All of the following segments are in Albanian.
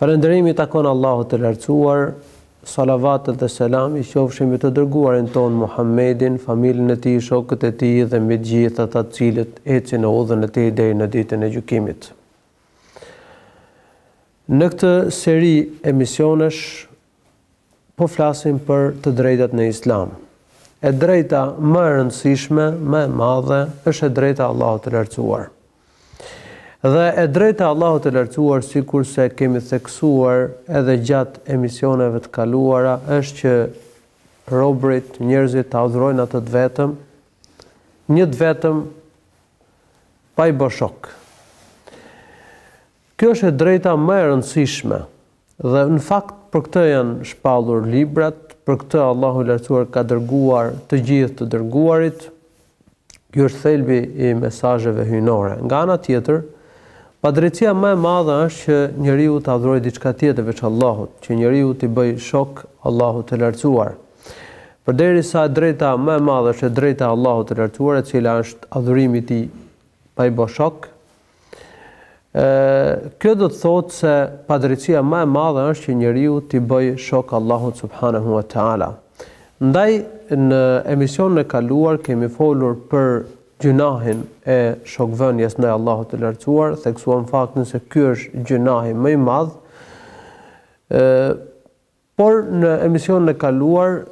Falënderimi i takon Allahut të Lartësuar, salavatet dhe selami qofshin mbi të dërguarin tonë Muhammedin, familjen e tij, shokët e tij dhe mbi të gjithë ata të cilët ecin në udhën e tij deri në ditën e gjykimit. Në këtë seri emisionesh Po flasim për të drejtat në Islam. E drejta më e rëndësishme, më e madhe, është e drejta Allahut të lartësuar. Dhe e drejta Allahut të lartësuar, sikurse kemi theksuar edhe gjatë emisioneve të kaluara, është që robrit, njerëzit ta adhurojnë atë të vetëm, një të vetëm, pa i bo shok. Kjo është e drejta më e rëndësishme, Dhe, në fakt, për këtë janë shpallur librat, për këtë Allahu i Lartësuar ka dërguar të gjithë të dërguarit. Ky është thelbi i mesazheve hyjnore. Nga ana tjetër, padrejtësia më e madhe është që njeriu të adhurojë diçka tjetër veç Allahut, që njeriu t'i bëjë shok Allahut të Lartësuar. Përderisa e drejta më e madhe është e drejta e Allahut të Lartësuar, e cila është adhurimi i Tij pa i bo shok, Ë, kjo do të thotë se padrejtësia më e madhe është që njeriu t'i bëjë shok Allahut subhanahu wa taala. Ndaj në emisionin e kaluar kemi folur për gjynahin e shokvënies ndaj Allahut të lartësuar, theksuam faktin se ky është gjynahi më i madh. Ë, Por në emisionin e kaluar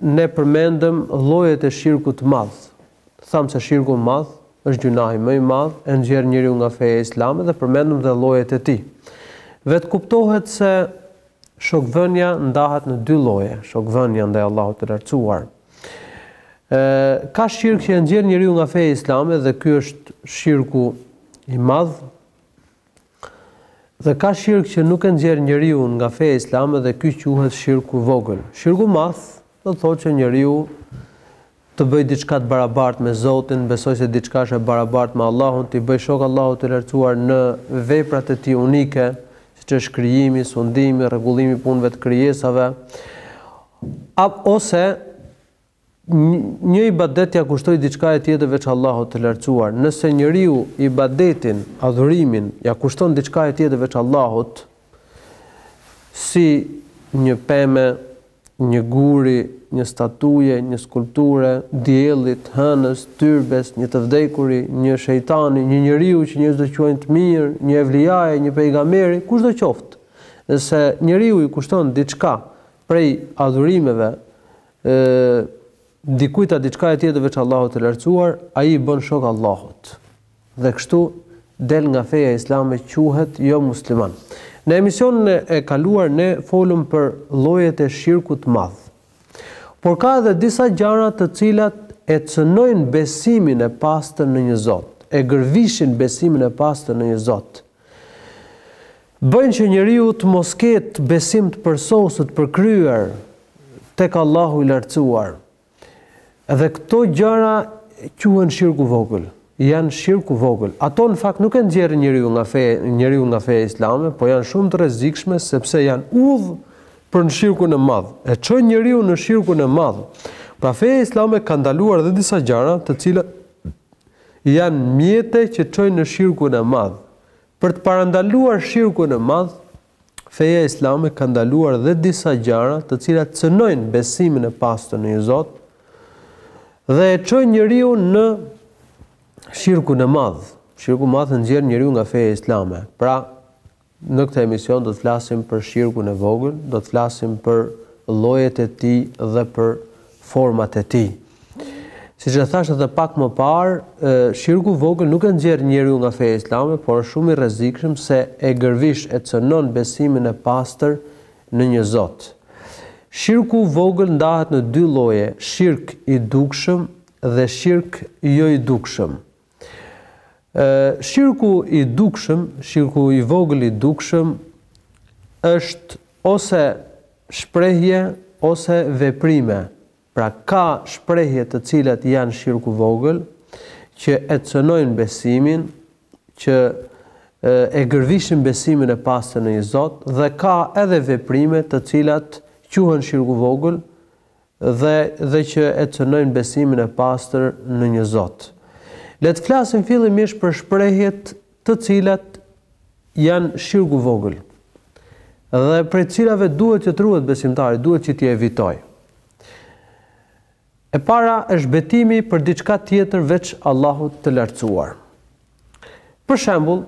ne përmendëm llojet e shirkut të madh. Thamë se shirku i madh është gjynahi më i madh, e nxjerr njeriun nga feja islame dhe përmendëm dhe llojet e tij. Vetëkuptohet se shokvënia ndahet në dy lloje, shokvënia ndaj Allahut të Lartësuar. Ë ka shirk që e nxjerr njeriu nga feja islame dhe ky është shirku i madh, Dhe ka shirk që nuk e nxjerr njeriu nga feja islame dhe ky quhet shirku i vogël. Shirku i madh do të thotë që njeriu ta bëjë diçka të barabartë me Zotin, besojë se diçka është e barabartë me Allahun, t'i bëjë shok Allahut të Lartësuar në veprat e Tij unike, siç është krijimi, sundimi, rregullimi i punëve të krijesave, ose Një ibadet t'ia kushtojë diçkaje tjetër veç Allahut të Lartësuar. Nëse njeriu ibadetin, adhurimin, ia kushton diçkaje tjetër veç Allahut, si një peme, një guri, një statuje, një skulpture, diellit, hënës, tyrbes, një të vdekuri, një shejtani, një njeriu që njerëzit e quajnë të mirë, një evlijaje, një pejgamberi, kushdo qoftë, nëse njeriu i kushton diçka prej adhurimeve ë dikujt a diçkaje tjetër veç Allahut të lartësuar, ai i bën shok Allahut. Dhe kështu del nga feja islame quhet jo musliman. Në emisionin e kaluar ne folëm për llojet e shirkut të madh. Por ka edhe disa gjëra të cilat e cënojnë besimin e pastër në një Zot, e gërvishin besimin e pastër në një Zot. Bëjnë që njeriu të mos ketë besim të përsosur, të përkryer tek Allahu i Lartësuar. Dhe këto gjëra quhen shirk i vogël. Janë shirk i vogël. Ato në fakt nuk e nxjerrin njeriun nga feja, njeriun nga feja islame, po janë shumë të rrezikshme sepse janë udhë për në shirkun e madh. E çojnë njeriun në shirkun e madh. Pra feja islame ka ndaluar dhe disa gjëra, të cilat janë mjete që çojnë në shirkun e madh. Për të parandaluar shirkun e madh, feja islame ka ndaluar dhe disa gjëra të cilat cënojnë besimin e pastër në një Zot dhe e çojnë njeriun në shirkun e madh. Shirku i madh e nxjerr njeriun nga feja islame. Pra, në këtë emision do të flasim për shirkun e vogël, do të flasim për llojet e tij dhe për format e tij. Siç e thashë edhe pak më parë, shirku i vogël nuk e nxjerr njeriun nga feja islame, por është shumë i rrezikshëm se e gërvisht e cënon besimin e pastër në një Zot. Shirku i vogël ndahet në dy lloje, shirk i dukshëm dhe shirk jo i dukshëm. Shirku i dukshëm, shirku i vogël i dukshëm është ose shprehje ose veprime. Pra ka shprehje të cilat janë shirk i vogël që e cënojnë besimin, që e gërvishin besimin e pastër në një Zot dhe ka edhe veprime të cilat quhen shirk i vogël, dhe dhe që e cënojnë besimin e pastër në një Zot. Le të flasim fillimisht për shprehjet të cilat janë shirk i vogël dhe prej të cilave duhet që të ruhet besimtari, duhet që t'i evitojë. E para është betimi për diçka tjetër veç Allahut të lartësuar. Për shembull,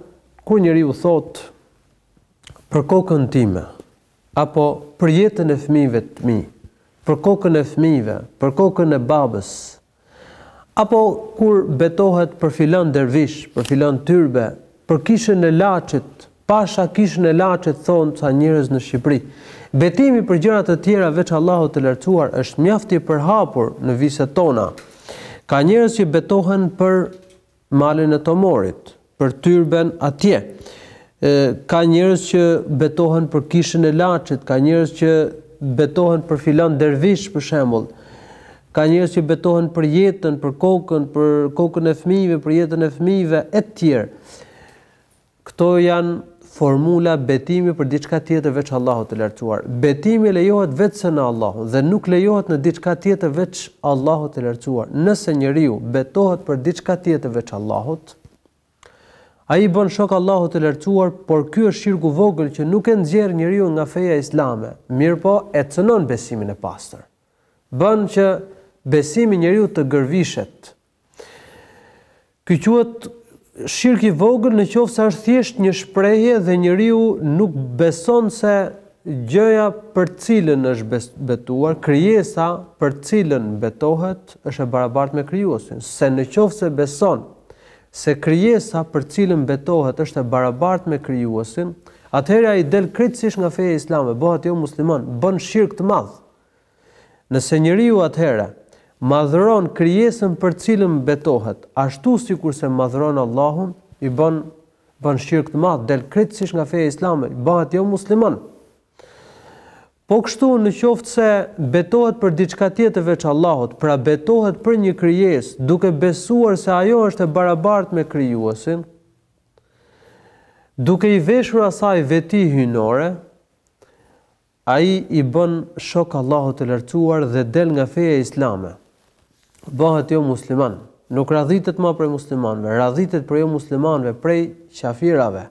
kur njeriu thotë për kokën time, Apo për jetën e fëmijëve të mi, për kokën e fëmijëve, për kokën e babës. Apo kur betohet për filan dervish, për filan tyrbe, për kishën e Laçit, pasha kishën e Laçit thonë ca njerëz në Shqipëri. Betimi për gjëra të tjera veç Allahut të Lartësuar është mjaft i përhapur në viset tona. Ka njerëz që betohen për Malin e Tomorit, për tyrben atje. Ka njerëz që betohen për kishën e Laçit, ka njerëz që betohen për filan dervish për shembull. Ka njerëz që betohen për jetën, për kokën, për kokën e fëmijëve, për jetën e fëmijëve e tjerë. Këto janë formula betimi për diçka tjetër veç Allahut të Lartësuar. Betimi lejohet vetëm se në Allahun dhe nuk lejohet në diçka tjetër veç Allahut të Lartësuar. Nëse njeriu betohet për diçka tjetër veç Allahut, ai i bën shok Allahut të Lartësuar, por ky është shirk i vogël që nuk e nxjerr njeriu nga feja islame, mirëpo e cënon besimin e pastër. Bën që besimi i njeriut të gërvishet, Ky quhet shirk i vogël në qoftë se është thjesht një shprehje dhe njeriu nuk beson se gjëja për të cilën është betuar, krijesa për të cilën betohet, është e barabartë me krijuesin. Se në qoftë se beson se krijesa për të cilën betohet është e barabartë me krijuesin, atëherë ai del krejtësisht nga feja islame, bëhet jo musliman, bën shirk të madh. Nëse njeriu atëherë madhëron krijesën për të cilën betohet, ashtu sikurse madhëron Allahun, i bën bën shirk të madh, del krejtësisht nga feja islame, bëhet jo musliman. Po kështu në qoftë se betohet për diçka tjetër veç Allahut, pra betohet për një krijesë, duke besuar se ajo është e barabartë me krijuesin, duke i veshur asaj veti hyjnore, Ai i bën shok Allahut të Lartësuar dhe del nga feja islame. Bëhet jo musliman. Nuk radhitet më prej muslimanëve, radhitet prej jo muslimanëve, prej qafirave.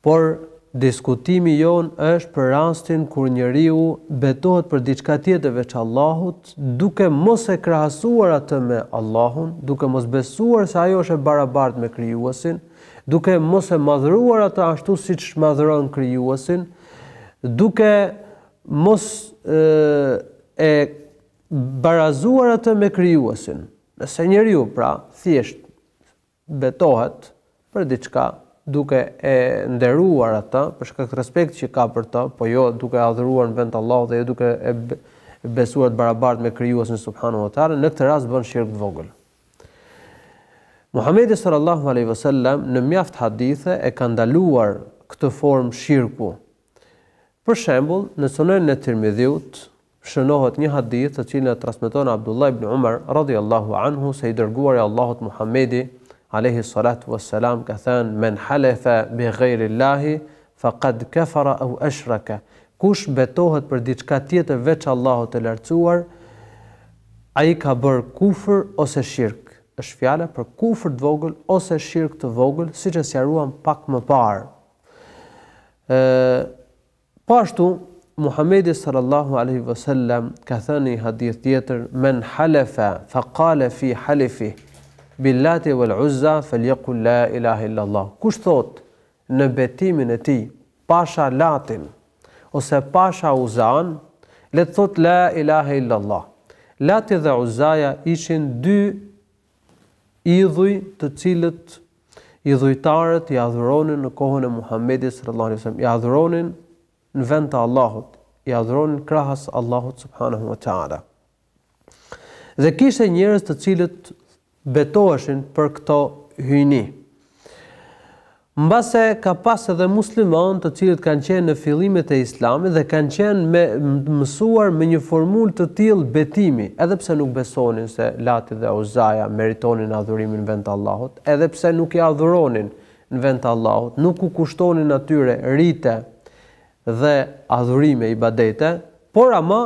Por diskutimi jonë është për rastin kur njeriu betohet për diçka tjetër veç Allahut, duke mos e krahasuar atë me Allahun, duke mos besuar se ajo është e barabartë me Krijuesin, duke mos e madhëruar atë ashtu siç madhëron krijuesin, duke mos e, e barazuar atë me krijuesin. Nëse njeriu pra thjesht betohet për diçka duke e nderuar atë për shkak të respektit që ka për të, po jo duke e adhuruar në vend të Allahut dhe jo duke e besuar të barabartë me krijuesin subhanahu wa taala, në këtë rast bën shirk të vogël. Muhamedi sallallahu alaihi wasallam në mjaft hadithe e ka ndaluar këtë formë shirku. Për shembull, në Sunen e Tirmidhiut shënohet një hadith të cilin e transmeton Abdullah ibn Umar radhiyallahu anhu se i dërguari i Allahut Muhamedi alaihi salatu wassalam ka thënë men halefa bi ghayri llahi Faqad kafara aw ashraka, kush betohet për diçka tjetër veç Allahut të Lartësuar, ai ka bërë kufër ose shirk. Është fjala për kufër të vogël ose shirk të vogël, siç e sqaruam pak më parë. Ë Po ashtu, Muhamedi sallallahu alejhi ve sellem ka thënë në një hadith tjetër, Men halafa fa qala fi halifih, Billati wal Uzza, falyaqul la ilaha illa Allah. Kush thotë në betimin e tij, Pasha Latin, ose Pasha Uzaën, le të thotë La ilahe illallah. Lati dhe Uzaja ishin dy idhuj të cilët idhujtarët i adhuronin në kohën e Muhammedit sallallahu alaihi wasallam, i adhuronin në vend të Allahut, i adhuronin krahas Allahut subhanahu wa taala. Dhe kishte njerëz të cilët betoheshin për këto hyjni. Mbase ka pas edhe muslimanë të cilët kanë qenë në fillimet e Islamit dhe kanë qenë me mësuar me një formulë të tillë betimi, edhe pse nuk besonin se Lati dhe Uzaja meritonin adhurimin në vend të Allahut, edhe pse nuk i adhuronin në vend të Allahut, nuk u kushtonin atyre rite dhe adhurime ibadete, por ama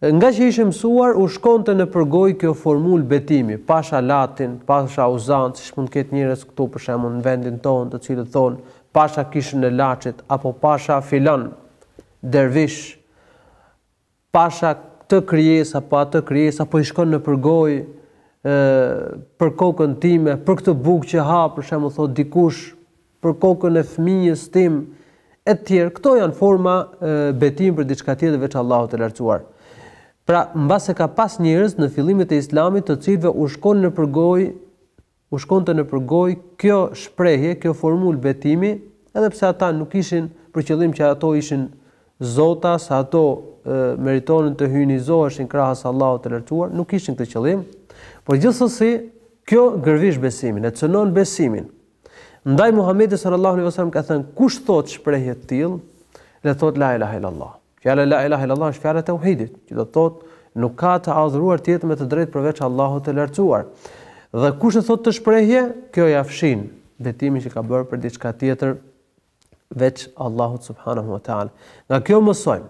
Ngaqë ishin mësuar, u shkonte nëpër gojë kjo formulë betimi, pasha Latin, pasha Uzan, siç mund të ketë njerëz këtu për shembull në vendin tonë të cilët thonë, pasha Kishën e Laçit, apo pasha filan dervish, pasha këtë krijesë apo atë krijesë, apo i shkon nëpër gojë, për kokën time, për këtë bukë që ha, për shembull thotë dikush, për kokën e fëmijës tim etj këto janë forma betimi për diçka tjetër veç Allahut të lartësuar pra mbase ka pas njerëz në fillimet e islamit të cilëve u shkon nëpër gojë u shkonte nëpër gojë kjo shprehje kjo formulë betimi edhe pse ata nuk kishin për qëllim që ato ishin zota se ato meritonin të hyjnizoheshin krahas Allahut të lartësuar nuk kishin këtë qëllim por gjithsesi kjo gërvish besimin e cënon besimin Ndaj Muhamedi sallallahu alaihi wasallam ka thënë, kush thotë shprehje të tillë, le të thotë la ilaha illallah. Fjala la ilaha illallah është fjala e tauhidit, që do të thotë nuk ka të adhuruar tjetër me të drejtë përveç Allahut të lartësuar. Dhe kush e thotë këtë shprehje, kjo ia fshin betimin që ka bërë për diçka tjetër veç Allahut subhanahu wa taala. Nga kjo mësojmë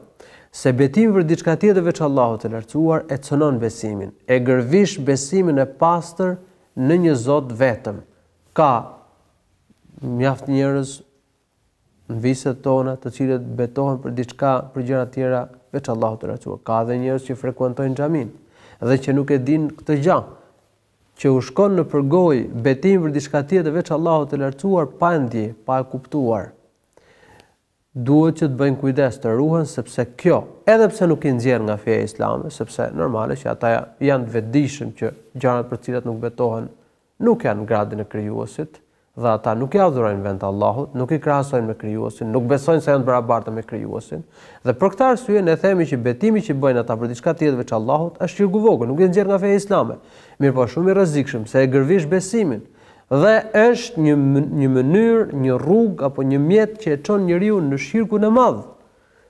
se betimi për diçka tjetër veç Allahut të lartësuar e cënon besimin, e gërvish besimin e pastër në një Zot vetëm. Ka mjaft njerëz në viset tona të cilët betohen për diçka për gjëra të tjera veç Allahut të lartësuar. Ka edhe njerëz që frekuentojnë xhaminë dhe që nuk e dinë këtë gjë. që u shkon nëpër gojë betimi për diçka tjetër veç Allahut të Lartësuar pa e ndje, pa e kuptuar. Duhet që të bëjnë kujdes, të ruhen sepse kjo, edhe pse nuk i nxjerr nga feja islame, sepse normalisht që ata janë të vetëdijshëm që gjërat për të cilat nuk betohen nuk janë në gradën e Krijuesit, Dhe ata nuk i adhurojnë vend të Allahut, nuk i krahasojnë me Krijuesin, nuk besojnë se janë të barabarta me Krijuesin. Dhe për këtë arsye ne themi që betimi që bëjnë ata për diçka tjetër veç Allahut është shirk i vogël, nuk i nxjerr nga feja islame, mirëpo shumë i rrezikshëm, se e gërvish besimin. Dhe është një një mënyrë, një rrugë apo një mjet që e çon njeriu në shirkun e madh.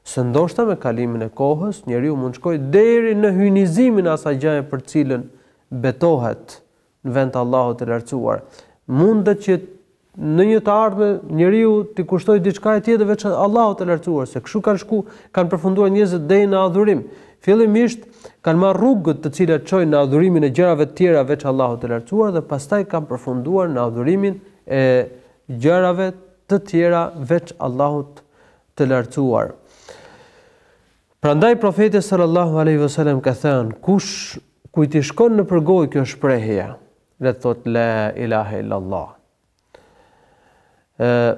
Se ndoshta me kalimin e kohës njeriu mund të shkojë deri në hyjnizimin e asaj gjëje për të cilën betohet, në vend të Allahut të Lartësuar. Mundet që në një të ardhme njeriu t'i kushtohet diçkaje tjetër veç Allahut të Lartësuar, se kështu kanë shku, kanë përfunduar njerëzit deri në adhurim. Fillimisht kanë marrë rrugët të cilat çojnë në adhurimin e gjërave të tjera veç Allahut të Lartësuar dhe pastaj kanë përfunduar në adhurimin e gjërave të tjera veç Allahut të Lartësuar. Prandaj profeti sallallahu alaihi wasallam ka thënë, kush kujt i shkon nëpër gojë kjo shprehje, le të thotë la ilaha illa allah.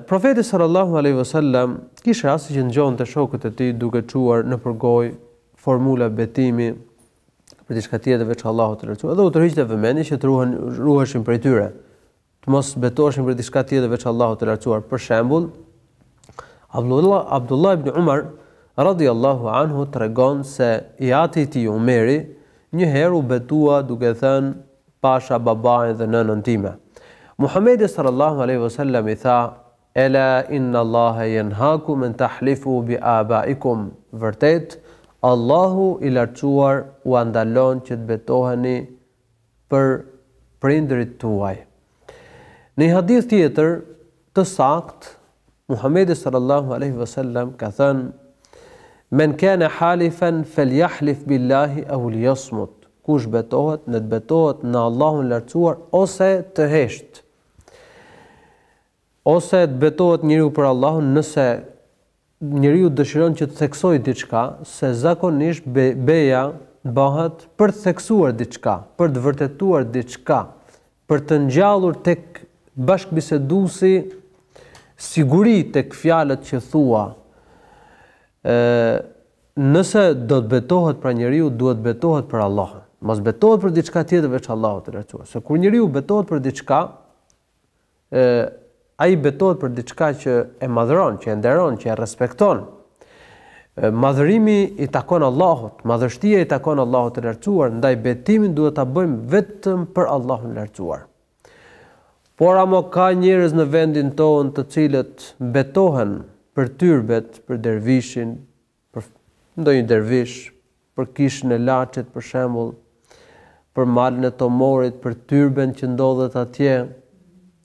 Profeti sallallahu alaihi wasallam kishte raste që ngjonte shokët e tij duke çuar nëpër gojë formula betimi për diçka tjetër veç Allahut të Lartësuar, edhe u tërhiqte vëmendjen që të ruhen, ruheshin prej tyre. të mos betoheshin për diçka tjetër veç Allahut të Lartësuar. Për shembull, Abdullah, Abdullah ibn Umar, radiallahu anhu, tregon se i ati i tij Umeri, një herë u betua duke thënë pasha babain dhe nënën time. Muhammedi sallallahu aleyhi vësallam i tha, Ela inna Allahe jenhakum en tahlifu bi abaikum. Vërtet, Allahu i lartësuar ua ndalon që të betoheni për prindërit tuaj. Në një hadith tjetër të saktë, Muhamedi sallallahu alaihi wasallam ka thënë: "Men kana halifan falyahlif billahi aw liyasmut." Kush betohet, le të betohet në Allahun e Lartësuar ose të heshtë. Ose të betohet njeriu për Allahun nëse Njeriu dëshiron që të theksojë diçka, se zakonisht beja bëhet për të theksuar diçka, për të vërtetuar diçka, për të ngjallur tek bashkëbiseduesi siguri tek fjalët që thua. Ë nëse do të betohet pra njeriu duhet të betohet për Allahun. Mos betohet për diçka tjetër veç Allahut të lartësuar. Se kur njeriu betohet për diçka, E, ai betohet për diçka që e madhëron, që e nderon, që e respekton. E, madhërimi i takon Allahut, madhështia i takon Allahut të lartësuar, ndaj betimin duhet ta bëjmë vetëm për Allahun e lartësuar. Por amo ka njerëz në vendin tonë të cilët betohen për tyrbet, për dervishin, për ndonjë dervish, për kishën e Laçit për shembull, për malin e Tomorit, për tyrben që ndodhet atje,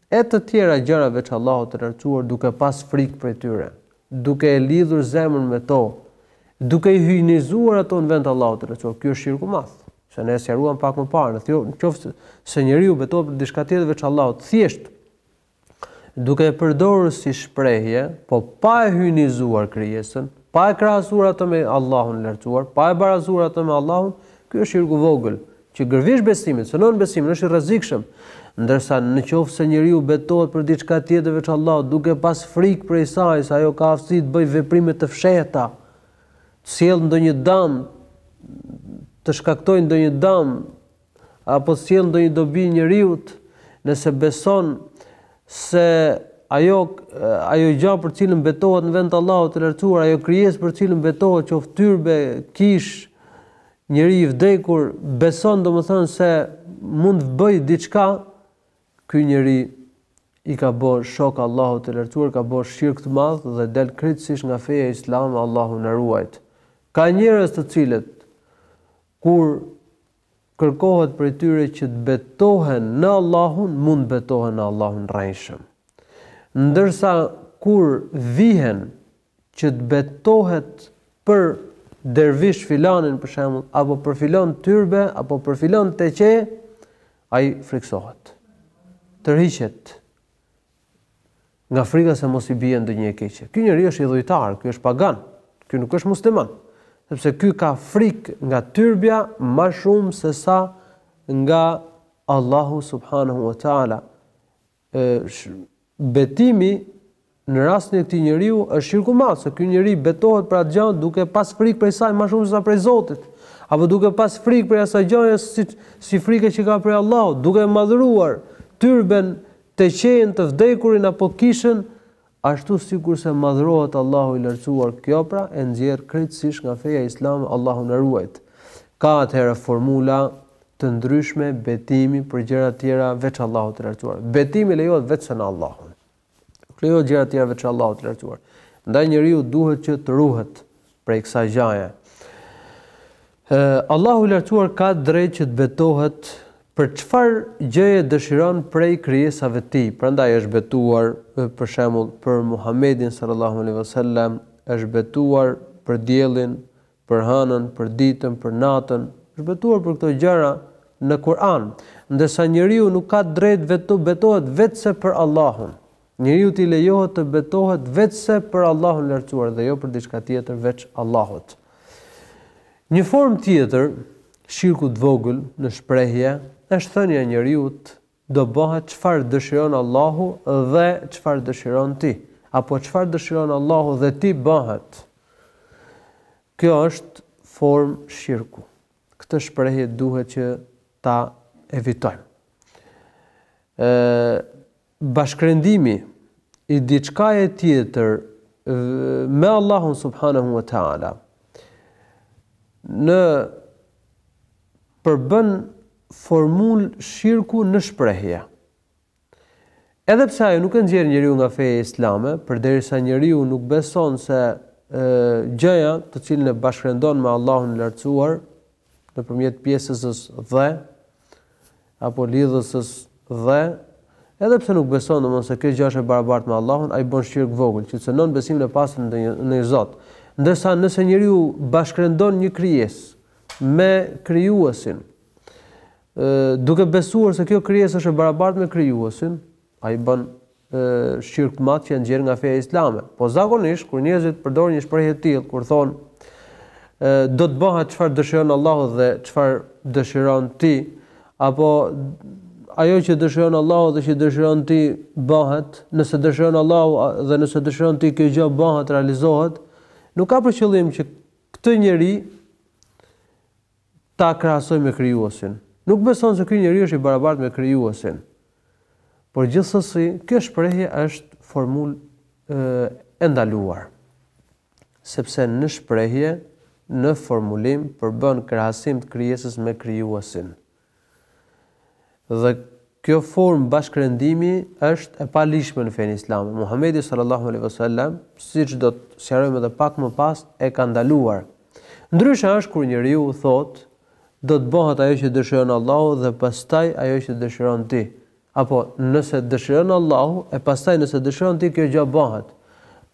e të tjera gjëra veç Allahut të lartësuar duke pas frikë prej tyre, duke e lidhur zemrën me to, duke i hyjnizuar ato në vend të Allahut të lartësuar. Ky është shirk i madh. Se ne e sqaruam pak më parë, në qoftë se njeriu betohet për diçka tjetër veç Allahut, thjesht duke e përdorur si shprehje, po pa e hyjnizuar krijesën, pa e krahasuar atë me Allahun e Lartësuar, pa e barazuar atë me Allahun, ky është shirk i vogël, që gërvish besimin, cënon besimin, është i rrezikshëm. Ndërsa në qoftë se njeriu betohet për diçka tjetër veç Allahut, duke pas frikë prej saj se ajo ka aftësi të bëjë veprime të fshehta, të sjellë ndonjë dëm, të shkaktojë ndonjë dëm, Apo t'i sjell ndonjë dobi njeriut nëse beson se ajo ajo gjë për të cilën betohet në vend të Allahut të lartësuar, ajo krijesë për të cilën betohet, qoftë tyrbe, kish, njeri i vdekur, beson domethënë se mund të bëj diçka, ky njeri i ka bë shok Allahut të lartësuar, ka bë shirk të madh dhe del krejtësisht nga feja islame, Allahu na ruajt. Ka njerëz të cilët Kur kërkohet prej tyre që të betohen në Allahun, mund të betohen në Allahun rrejshëm. Ndërsa kur vihen që të betohet për dervish filanin për shembull, apo për filon tyrbe, apo për filon teqe, ai friksohet. Tërhiqet nga frika se mos i bie ndonjë e keqe. Ky njeri është idhujtar, ky është pagan, ky nuk është musliman, sepse ky ka frikë nga tyrbja më shumë se sa nga Allahu subhanahu wa taala. Betimi në rastin e këtij njeriu është shirk i madh, se ky njeri betohet për atë gjë duke pas frikë prej saj më shumë se sa prej Zotit, apo duke pas frikë prej asaj gjëje si si frika që ka prej Allahut, duke madhruar tyrben Teqenë, të vdekurin apo kishën, ashtu sikurse madhrohet Allahu i Lartësuar, kjo pra e nxjerr krejtësisht nga feja islame, Allahu na ruajt. Ka atëherë formula të ndryshme betimi për gjëra të tjera veç Allahut të Lartësuar. Betimi lejohet vetëm në Allahun. Nuk lejohet gjëra të tjera veç Allahut të Lartësuar. Ndaj njeriu duhet që të ruhet prej kësaj gjaje. Allahu i Lartësuar ka drejt që të betohet për çfarë gjëje dëshiron prej krijesave të Tij. Prandaj është betuar, për shembull, për Muhamedin sallallahu alejhi ve sellem, është betuar për diellin, për hënën, për ditën, për natën, është betuar për këto gjëra në Kur'an, ndërsa njeriu nuk ka drejt të betohet veçse për Allahun. Njeriut i lejohet të betohet veçse për Allahun e Lartësuar dhe jo për diçka tjetër veç Allahut. Një formë tjetër shirku të vogël në shprehje është thënia e njeriut do bëhet çfarë dëshiron Allahu dhe çfarë dëshiron ti, apo çfarë dëshiron Allahu dhe ti bëhet. Kjo është formë shirku. Këtë shprehje duhet që ta evitojmë. Ëh Bashkërendimi i diçkaje tjetër me Allahun subhanahu wa taala në përbën formul shirku në shprehje. Edhe pse ajo nuk e nxjerr njeriun nga feja islame, përderisa njeriu nuk beson se ë gjëja të cilën e bashkërendon me Allahun e Lartësuar nëpërmjet pjesëzës dhe apo lidhëzës dhe edhe pse nuk beson domethënë se kjo gjë është e barabartë me Allahun, ai bën shirk të vogël, që cënon besimin e pastër në një Zot. Ndërsa nëse njeriu bashkërendon një krijesë me krijuesin, ë duke besuar se kjo krijesë është e barabartë me krijuesin, Ai bën shirk të madh që e nxjerr nga feja islame. Po zakonisht kur njerëzit përdorin një shprehje të tillë, kur thonë do të bëhet çfarë dëshiron Allahu dhe çfarë dëshiron ti, apo ajo që dëshiron Allahu dhe që dëshiron ti bëhet, nëse dëshiron Allahu dhe nëse dëshiron ti kjo gjë bëhet, realizohet, nuk ka për qëllim që këtë njeri ta krahasojë me Krijuesin. Nuk beson se ky njeri është i barabartë me Krijuesin. Por gjithsesi, kjo shprehje është formulë e ndaluar. Sepse në shprehje, në formulim përbën krahasim të krijesës me Krijuesin. Dhe kjo formë bashkërendimi është e paligjshme në fenë islame. Muhamedi sallallahu alaihi wasallam, siç do të sqarojmë edhe pak më pas, e ka ndaluar. Ndryshe është kur njeriu thotë, do të bëhet ajo që dëshiron Allahu dhe pastaj ajo që dëshiron ti. Apo, nëse dëshiron Allahu e pastaj nëse dëshiron ti kjo gjë bëhet.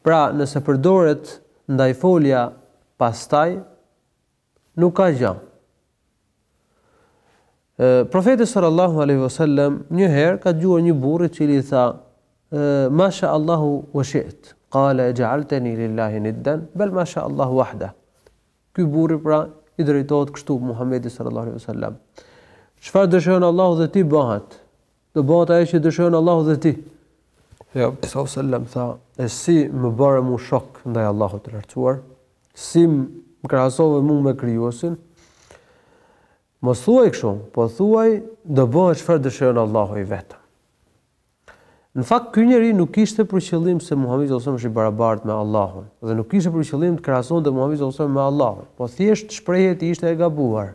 Pra, nëse përdoret ndajfolja pastaj Nuk ka gjë. Profeti sallallahu alaihi wasallam një herë ka dëgjuar një burrë i cili i tha: "Ma sha Allahu wa shi't." Qala aja'altani lillahi niddan, bal ma sha Allahu wahda. Ky burrë pra i drejtohet kështu Muhamedit sallallahu alaihi wasallam. Çfarë dëshiron Allahu dhe ti bëhet. Do bëhet ajo që dëshiron Allahu dhe ti. Ai, sallallahu alaihi wasallam tha, e si më bëre mu shok ndaj Allahut të lartësuar, si më krahasove mu me krijuesin. Mos thuaj kështu, po thuaj do bëhet çfarë dëshiron Allahu i vetëm. Në fakt ky njeri nuk kishte për qëllim se Muhamedi sallallahu alaihi wasallam është i barabartë me Allahun dhe nuk kishte për qëllim të krahasonte Muhamedin sallallahu alaihi wasallam me Allahun, po thjesht shprehja e tij ishte e gabuar,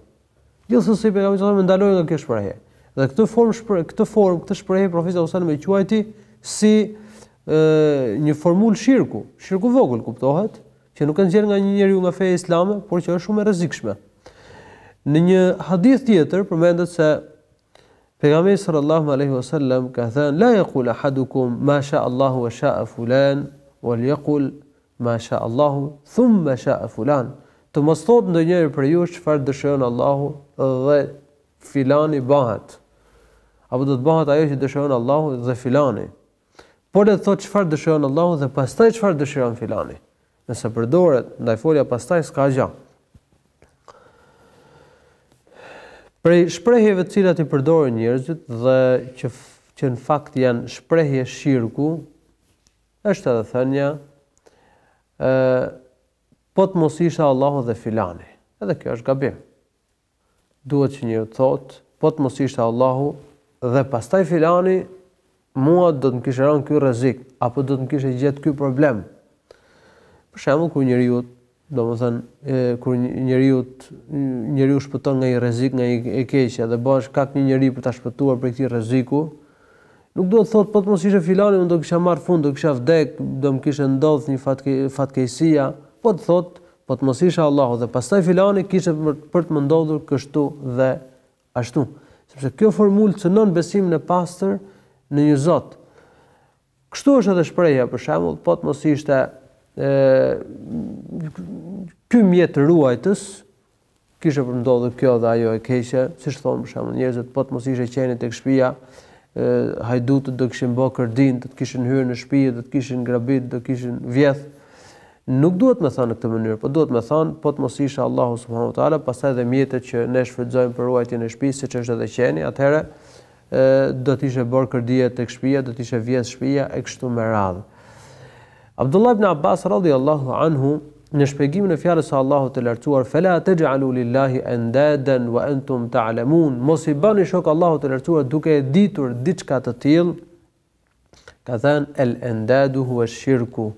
Gjithsesi pejgamberi sallallahu alajhi wasallam ndalojë nga kjo shprehje. Dhe këtë formë shpreh, këtë formë, këtë shprehje profeti sallallahu alajhi wasallam e quajti si ë një formulë shirku, shirku i vogël kuptohet, që nuk e nxjerr nga një njeriu nga feja islame, por që është shumë e rrezikshme. Në një hadith tjetër përmendet se Pejgamberi sallallahu alaihi wasallam ka thënë la yaqul ahadukum ma sha Allahu wa sha fulan wal yaqul ma sha Allahu thumma sha fulan. Të mos thotë ndonjëri prej jush çfarë dëshiron Allahu dhe filani bëhet. Apo do të bëhet ajo që dëshiron Allahu dhe filani. Por le të thotë çfarë dëshiron Allahu dhe pastaj çfarë dëshiron filani. Nëse përdoret ndajfolja pastaj s'ka gjë. Prej shprehjeve të cilat i përdorin njerëzit dhe që që në fakt janë shprehje shirku, është edhe thënia ë po të mos ishte Allahu dhe filani. Edhe kjo është gabim. Duhet që njeriu të thotë, po të mos ishte Allahu dhe pastaj filani, mua do të më kishte rënë ky rrezik apo do të më kishte gjetë ky problem. Për shembull, kur njeriu, domethënë, kur njeriu njeriu shpëton nga një rrezik, nga një e keqja dhe bëhet shkak një njeri për ta shpëtuar prej këtij rreziku, nuk duhet të thotë po të mos ishte filani, unë do kisha marrë fund, do kisha vdek, do më kishte ndodhur një fatke fatkeqësia, po të thotë Po të mos ishte Allahu dhe pastaj filani kishte për të më ndodhur kështu dhe ashtu. Sepse kjo formulë cënon besimin e pastër në një Zot. Kështu është edhe shprehja për shembull, po të mos ishte ë ky mjeti ruajtës, Kishte për të ndodhur kjo dhe ajo e keqe, siç thonë për shembull njerëzit, po të mos ishte qeni tek shtëpia, hajdutët do kishin bërë kërdinë, do të kishin hyrë në shtëpi, do të kishin grabit, do kishin vjedh. Nuk duhet me thanë në këtë mënyrë, po duhet me thanë po të mos ishte Allahu subhanahu wa taala, pastaj edhe mjetet që ne shfrytëzojmë për ruajtjen e shtëpisë, siç është edhe qeni, atëherë do të ishe bërë kërdia tek shpia, do të ishe vjedh shpia e kështu me radhë. Abdullah ibn Abbas radhiyallahu anhu në shpjegimin e fjalës së Allahut të lartësuar fela taj'alu lillahi andadan wa antum ta'lamun mos i bëni shok Allahut të lartësuar duke e ditur diçka të tillë ka thënë el andadu huwa shirku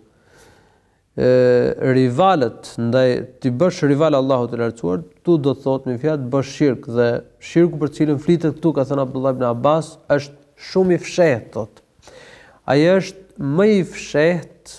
rivalët, andad t'i bësh rival Allahut të lartësuar, këtu do të thotë me fjalë të bësh shirk dhe shirku për të cilin flitet këtu ka thënë Abdullah ibn Abbas është shumë i fshehtë thot. Ai është më i fshehtë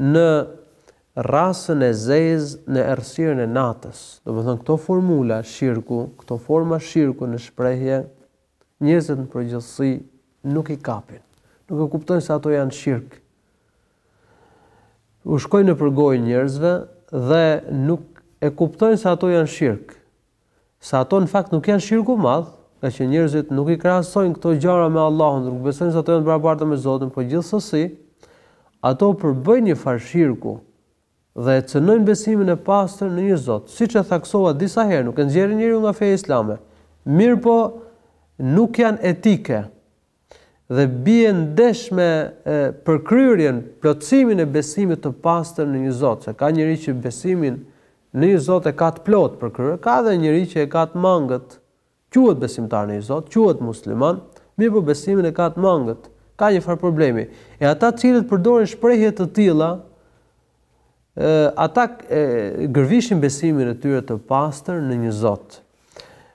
në rrasën e zezë në errësirën e natës. Domethënë këto formula shirku, këto forma shirku në shprehje, njerëzit në përgjithësi nuk i kapin. Nuk e kuptojnë se ato janë shirk. U shkojnë nëpër gojë njerëzve dhe nuk e kuptojnë se ato janë shirk. se ato në fakt nuk janë shirk i madh, ngaqë njerëzit nuk i krahasojnë këto gjara me Allahun, nuk besojnë se ato janë të barabarta me Zotin, por gjithsesi, ato përbëjnë një farë shirku dhe e cënojnë besimin e pastër në një Zot, siç e thaksova disa herë, nuk e nxjerrin njeriun nga feja islame. Mirpo nuk janë etike. dhe bien ndesh me përkryerjen, plotësimin e besimit të pastër në një Zot, se ka njeri që besimin në një Zot e ka të plotë, të përkryer, ka edhe njeri që e ka të mangët, quhet besimtar në një Zot, quhet musliman, mirëpo besimin e ka të mangët, ka një farë problemi. E ata të cilët përdorin shprehje të tilla, ata gërvishin besimin e tyre të pastër në një Zot.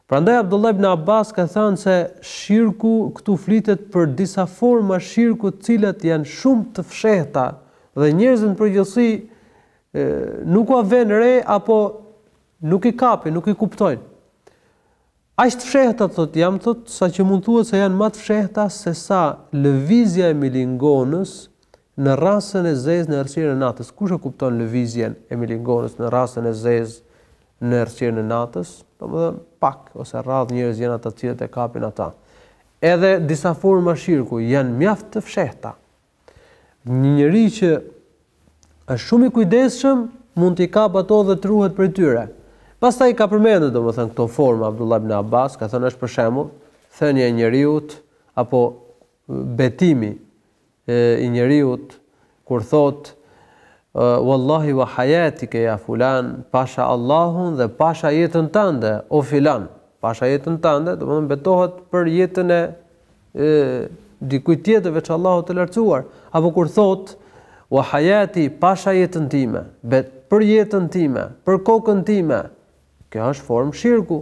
Prandaj Abdullah ibn Abbas ka thënë se shirku këtu flitet për disa forma shirku të cilat janë shumë të fshehta dhe njerëzit në përgjithësi nuk ua vënë re apo nuk i kapin, nuk i kuptojnë. Aq të fshehta thot jan thot saqë mund të thuhet se janë më të fshehta sesa lëvizja e milingonës Në rrasën e zezë në errësirën e natës, kush e kupton lëvizjen e milingonës në rrasën e zezë në errësirën e natës? Domethënë, pak ose rrallë njerëz janë ata të cilët e kapin atë. Edhe disa forma shirku janë mjaft të fshehta. Një njeri që është shumë i kujdesshëm mund t'i kapë ato dhe të ruhet prej tyre. Pastaj ka përmendur domethënë këto forma Abdullah ibn Abbas, ka thënë është për shembull thënia e njeriut apo Betimi i njeriut kur thotë Wallahi wa hayatike ya fulan, pasha Allahun dhe pasha jetën tënde, o filan. Pasha jetën tënde, domethënë betohet për jetën e dikujt tjetër veç Allahut të Lartësuar, apo kur thotë wa hayati, pasha jetën time, bet për jetën time, për kokën time. Kjo është formë shirku.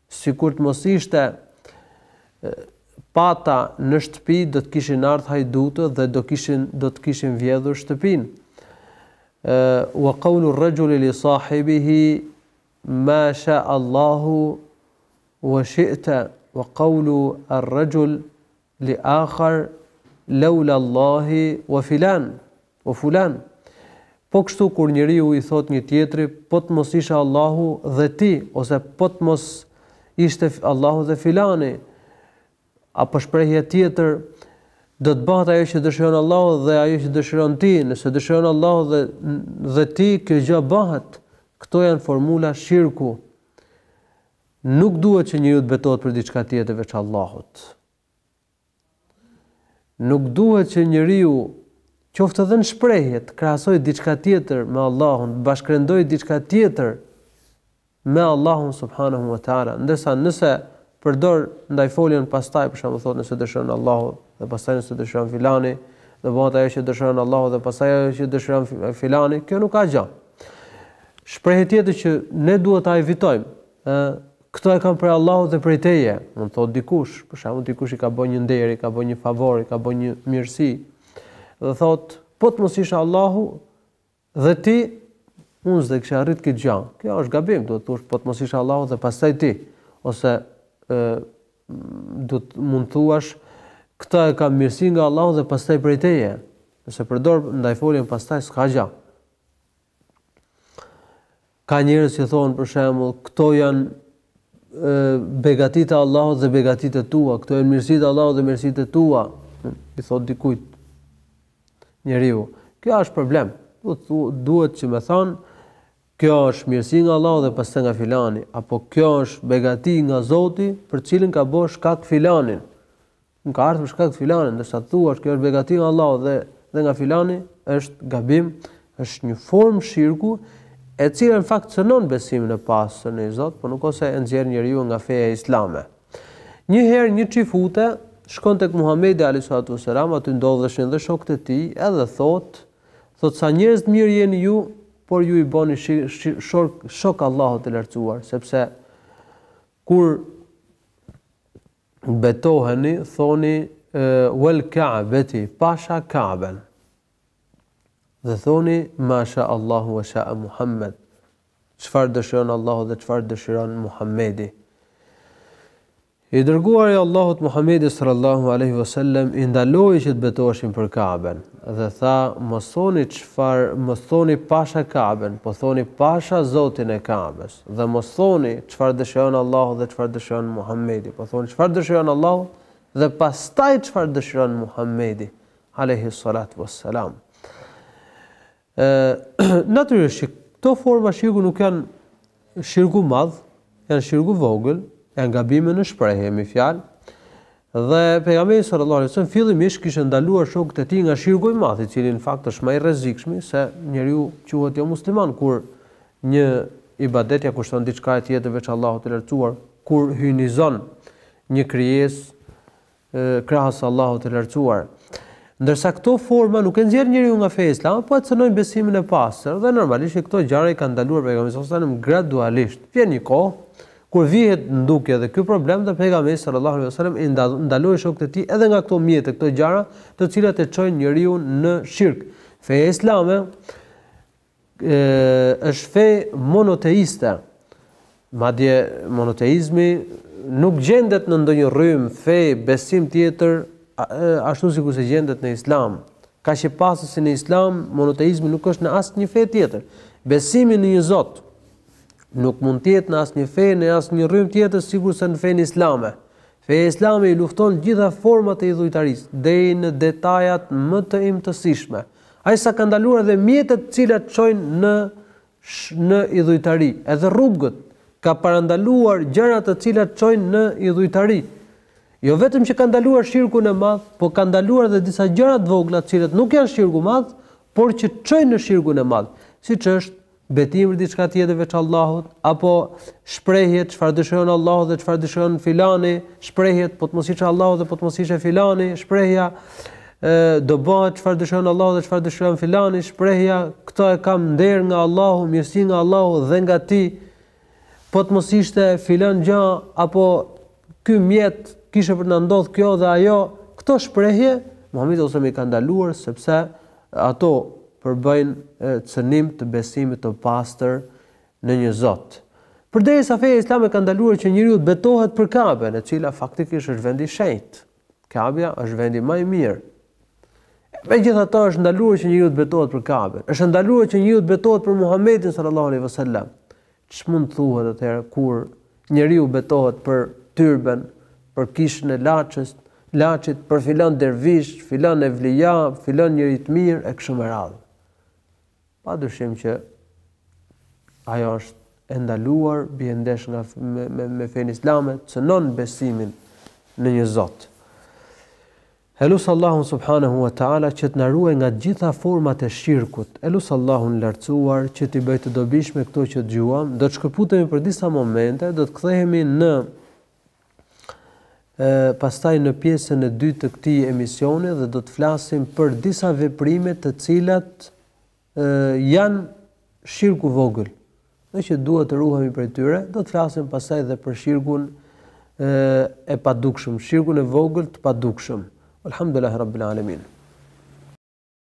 Sikur të mos ishte pata në shtëpi do të kishin ardhur hajdutët dhe do kishin do të kishin vjedhur shtëpinë. Wa qawlu ar-rajuli li sahibihi ma sha Allahu wa shi'ta wa qawlu ar-rajul li akhar laula Allahi wa filan wa fulan po kështu kur njeriu i thotë një tjetri po të mos ishte Allahu dhe ti ose po të mos ishte Allahu dhe filani apo shprehje tjetër do të bëhet ajo që dëshiron Allahu dhe ajo që dëshiron ti, nëse dëshiron Allahu dhe dhe ti kjo gjë bëhet. Këto janë formula shirku. Nuk duhet që njeriu të betohet për diçka tjetër veç Allahut. Nuk duhet që njeriu qoftë edhe në shprehje të krahasojë diçka tjetër me Allahun, të bashkërendojë diçka tjetër me Allahun subhanahu wa taala. Ndërsa nëse përdor ndajfoljen pastaj për shembull thotë nëse dëshiron Allahu dhe pastaj nëse dëshiron filani, do bëhet ajo që dëshiron Allahu dhe pastaj ajo që dëshiron filani, kjo nuk ka gjë. Shprehje tjetër që ne duhet ta evitojmë, ë, këtë e kam prej Allahut dhe prej teje, mund të thotë dikush, për shembull dikush i ka bën një nder, i ka bën një favor, i ka bën një mirësi. Dhe thotë, po të mos ishte Allahu dhe ti, unë s'do kisha arrit këtë gjë. Kjo është gabim, duhet të thosh po të mos ishte Allahu dhe pastaj ti, ose ë do të mund të thuash këtë e kam mirësi nga Allahu dhe pastaj prej teje. Nëse përdor ndajfoljen pastaj s'ka gjë. Ka njerëz që thonë për shembull, këto janë ë begatitë e Allahut dhe begatitë e tua, këto janë mirësitë e Allahut dhe mirësitë e tua, i thotë dikujt njeriu. Kjo është problem. Duhet që me thanë, kjo është mirësi nga Allahu dhe pastaj nga filani, apo kjo është begati nga Zoti, për cilën ka bo shkak filanin. Ka ardhur për shkak të filanit, ndërsa të thuash kjo është begati nga Allahu dhe dhe nga filani është gabim, është një formë shirku e cila në fakt cënon besimin e pastër në Zot, por nuk ose e nxjerr njeriu nga feja islame. Një herë një çifut shkon tek Muhamedi alayhi salatu wasalam, aty ndodheshin dhe shokët e tij, edhe thot, thot sa njerëz të mirë jeni ju, por ju i bëni shok Allahut të lartësuar, sepse kur betoheni thoni wal ka'bati pasha ka'ben dhe thoni masha allah wa sha'a muhammed çfarë dëshiron allahu dhe çfarë dëshiron muhammedi i dërguari i allahut muhammedi sallallahu alaihi wasallam i ndaloi që të betoheshin për ka'ben dhe tha mos thoni çfarë mos thoni pasha ka'ben po thoni pasha zotin e ka'bes Dhe mos thoni, çfarë dëshiron Allahu dhe çfarë dëshiron Muhamedi, po thoni çfarë dëshiron Allahu dhe pastaj çfarë dëshiron Muhamedi, alaihi salatu wassalam. Ë natyrisht që këto forma shirku nuk janë shirk i madh, janë shirk i vogël, janë gabime në shprehje me fjalë. Dhe Pejgamberi sallallahu alejhi ve sellem fillimisht kishte ndaluar shokët e tij nga shirku i madh, i cili në fakt është më i rrezikshëm se njeriu quhet jomusliman kur një ibadet ia kushton diçkaje tjetër veç Allahut të Lartësuar, kur hyjnizon një krijesë krahas Allahut të Lartësuar. Ndërsa këto forma nuk e nxjerrin njeriun nga feja islame, po e cënojnë besimin e pastër dhe normalisht që këto gjëra i ka ndaluar Pejgamberi sallallahu alejhi ve sellem gradualisht. Vjen një kohë Kur vihet në dukje dhe ky problem te Pejgamberi sallallahu alejhi ve sellem i ndaloi shokët e tij edhe nga këto mjete, këto gjëra, të cilat e çojnë njeriu në shirk. Feja islame është fe monoteiste. Madje monoteizmi nuk gjendet në ndonjë rrymë, fe, besim tjetër, ashtu sikurse gjendet në Islam. Kaq i pastër si në islam, monoteizmi nuk është në asnjë fe tjetër. Besimin në një Zot, Nuk mund të jetë në asnjë fe, në asnjë rrymë tjetër sikurse në fenë islame. Feja islame i lufton gjitha format e idhujtarisë, deri në detajat më të imtësishme. Aq sa ka ndaluar dhe mjetet të cilat çojnë në në idhujtari, edhe rrugët ka parandaluar gjëra të cilat çojnë në idhujtari. Jo vetëm që ka ndaluar shirkun e madh, po ka ndaluar edhe disa gjëra të vogla të cilat nuk janë shirk i madh, por që çojnë në shirkun e madh, siç është Betimi për diçka tjetër veç Allahut, apo shprehjet çfarë dëshiron Allahu dhe çfarë dëshiron filani, shprehjet po të mos ishte Allahu dhe po të mos ishte filani, shprehja ë do bëhet çfarë dëshiron Allahu dhe çfarë dëshiron filani, shprehja këto e kam nder nga Allahu, mirësi nga Allahu dhe nga ti. Po të mos ishte filan gjë apo ky mjet, kishte për t'na ndodh kjo dhe ajo, këto shprehje Muhamedi sallallahu alajhi wasallam i ka ndaluar sepse ato përbëjnë cënim të besimit të pastër në një Zot. Përderisa feja islame ka ndaluar që njeriu të betohet për Kaben, e cila faktikisht është vend i shenjtë. Kabja është vendi ma i mirë. Megjithatë është ndaluar që njeriu të betohet për Kaben. Është ndaluar që njeriu të betohet për Muhamedin sallallahu alaihi wasallam. Ç'mund të thuhet atëherë kur njeriu betohet për tyrben, për kishën e Laçës, Laçit për filan dervish, filan evlija, filan njeri të mirë e kështu me radhë. Pa dyshim që ajo është e ndaluar, bie ndesh nga me, me, me fenë islame, cënon besimin në një Zot. E lus Allahun subhanahu wa taala që të na ruajë nga të gjitha format e shirkut. E lus Allahun e Lartësuar që t'i bëjë të dobishme këto që dëgjuam. Do të shkëputemi për disa momente, do të kthehemi në pastaj në pjesën e dytë të këtij emisioni dhe do të flasim për disa veprime të cilat ë janë shirk i vogël. Dhe që duhet të ruhemi prej tyre, do të flasim pastaj edhe për shirkun e e padukshëm, shirkun e vogël të padukshëm. Alhamdulillah rabbil alamin.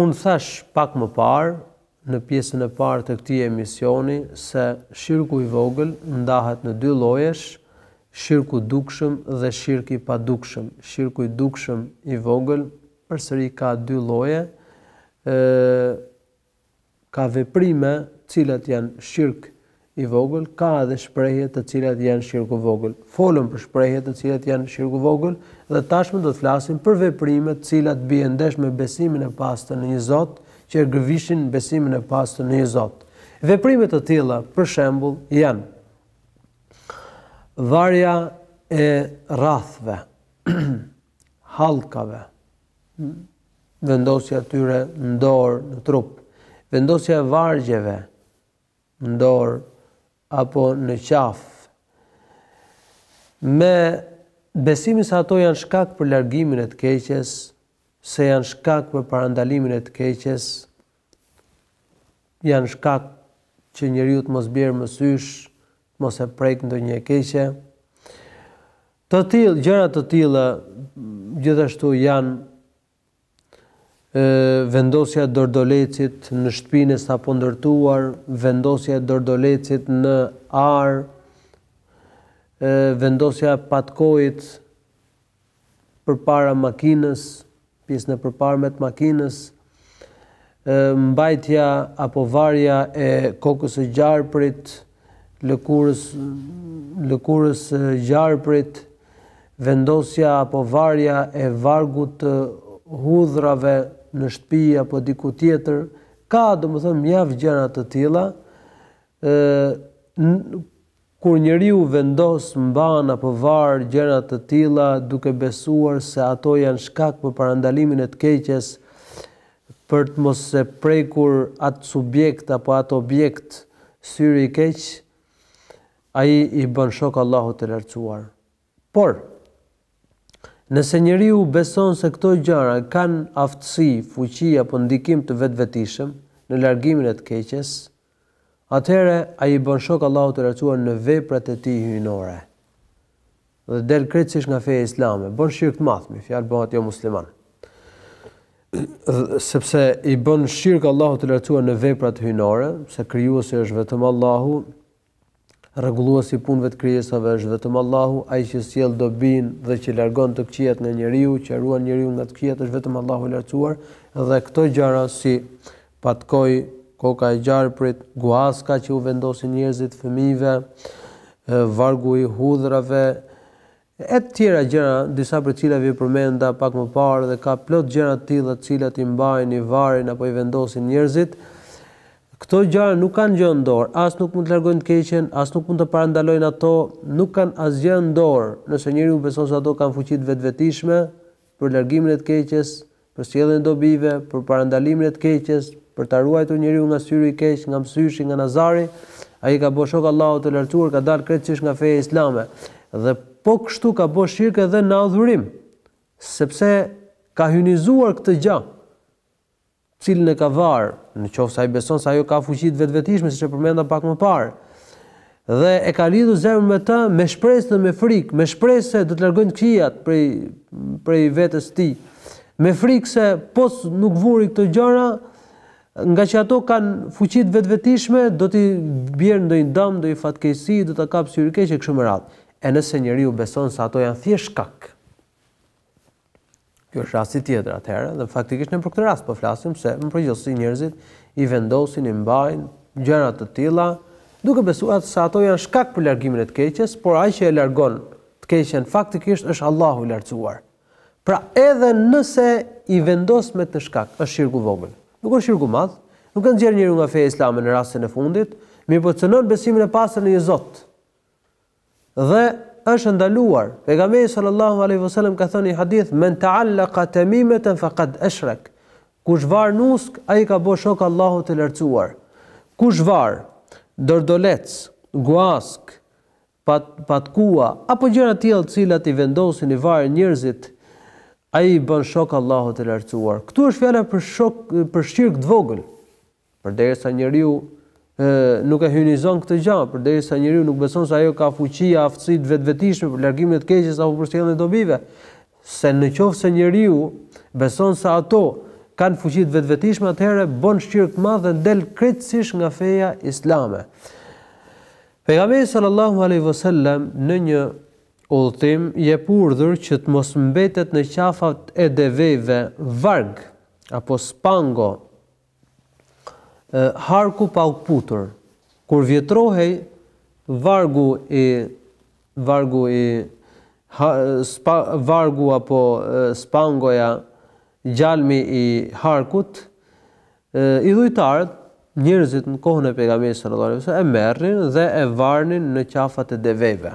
Unë thashë pak më parë, në pjesën e parë të këtij emisioni, se shirku i vogël ndahet në dy lloje, shirk i dukshëm dhe shirk i padukshëm. Shirku i dukshëm i vogël përsëri ka dy lloje, ka veprime të cilat janë shirk i vogël, ka edhe shprehje të cilat janë shirk i vogël. Folëm për shprehje të cilat janë shirk i vogël dhe tashmë do të flasim për veprime të cilat bien ndesh me besimin e pastër në një Zot, që e gërvishin besimin e pastër në një Zot. Veprime të tilla, për shembull, janë varja e rrathëve, hallkave, vendosja e tyre në dorë, në trup, vendosja e vargjeve në dorë apo në qafë. Me besimin se ato janë shkak për largimin e të keqes, se janë shkak për parandalimin e të keqes, janë shkak që njeriu të mos bjerë mësysh, të mos e prekë ndonjë e keqe. Të tillë, gjëra të tilla gjithashtu janë vendosja e dordolecit në shtëpinë e sapondërtuar, vendosja e dordolecit në arë, vendosja e patkoit përpara makinës, pjesën e përparme të makinës, mbajtja apo varja e kokës së gjarprit, lëkurës lëkurës së gjarprit, vendosja apo varja e vargut të hudhrave në shtëpi apo diku tjetër, ka domethënë mjaft gjëra të tilla, ë Kur njeriu vendos, mban apo var gjëra të tilla duke besuar se ato janë shkak për parandalimin e të keqes, për të mos e prekur atë subjekt apo atë objekt syri i keq, ai i bën shok Allahut të Lartësuar. Por, nëse njeriu beson se këto gjëra kanë aftësi, fuqi apo ndikim të vetvetishëm në largimin e të keqes, atëherë ai i bën shok Allahut të Lartësuar në veprat e Tij hyjnore dhe del krejtësisht nga feja islame, bën shirk të madh, me një fjalë bëhet jo musliman. Sepse i bën shirk Allahut të Lartësuar në veprat hyjnore, se krijuesi është vetëm Allahu, Rregulluesi i punëve të krijesave është vetëm Allahu, Ai që sjell dobinë dhe që largon të këqijat nga njeriu, që ruan njeriun nga të këqijat është vetëm Allahu i Lartësuar, dhe këto gjëra si patkoi, koka e gjarprit, guaska që u vendosin njerëzit, fëmijëve, vargu i hudhrave, E të tjera gjëra, disa prej cilave ju përmenda pak më parë dhe ka plot gjëra të tilla të cilat i mbajnë, i varin apo i vendosin njerëzit. Këto gjëra nuk kanë gjë në dorë, as nuk mund të largojnë të keqen, as nuk mund të parandalojnë ato, nuk kanë asgjë në dorë, nëse njeriu beson se ato kanë fuqi të vetvetishme për largimin e të keqes, për sjelljen e dobive, për parandalimin e të keqes, për ta ruajtur njeriun nga syri i keq, nga msyshi, nga nazari, ai i ka bo shok Allahut të Lartësuar, ka dalë krejtësisht nga feja islame. Dhe po kështu ka bo shirk edhe në adhurim, sepse ka hyjnizuar këtë gjë, të cilën e ka varë, në qoftë se ai beson se ajo ka fuqi të vetvetishme, siç e përmenda pak më parë. Dhe e ka lidhur zemrën me të, me shpresë dhe me frikë, me shpresë se do të largojnë të këqijat prej prej vetes së tij. Me frikë se po nuk vuri këto gjëra, ngaqë ato kanë fuqi të vetvetishme, do t'i bjerë ndonjë dëm, ndonjë fatkeqësi, do ta kapë syri i keq e kështu me radhë. E nëse njeriu beson se ato janë thjesht shkak, Kjo është rasti tjetër atëherë dhe faktikisht ne për këtë rast po flasim se në përgjithësi njerëzit i vendosin, i mbajnë gjëra të tilla duke besuar se ato janë shkak për largimin e të keqes, por ai që e largon të keqen faktikisht është Allahu i lartësuar. Pra edhe nëse i vendos me këtë shkak, është shirk i vogël. Nuk është shirk i madh, nuk e nxjerr njeriun nga feja islame në rastin e fundit, mirëpo cenon besimin e pastër në një Zot. Dhe është e ndaluar. Pejgamberi sallallahu alaihi wasallam ka thënë një hadith men ta'allaqa tamimatan faqad ashrak. Kush var nuskë, ai i ka bërë shok Allahut të lartësuar. Kush var dordolec, guaskë, pat patkua apo gjëra të tilla të cilat i vendosin i varin njerëzit, ai i bën shok Allahut të lartësuar. Ktu është fjala për shok për shirk të vogël. Përderisa njeriu ë nuk e hynizon këtë gjë, përderisa njeriu nuk beson se ajo ka fuqi e aftësi të vetvetishme për largimin e të keqes apo për sjelljen e dobive, se në qoftë se njeriu beson se ato kanë fuqi të vetvetishme, atëherë bën shirk të madh dhe del krejtësisht nga feja islame. Pejgamberi sallallahu alaihi wasallam në një udhëtim jep urdhër që të mos mbetet në qafat e deveve varg apo spango Harku pa u këputur. Kur vjetrohej vargu i vargu i ha spa vargu apo spangoja gjalmi i harkut idhujtarët njerëzit në kohën e pejgamberit sallallahu alaihi wasallam e merrnin dhe e varnin në qafat e deveve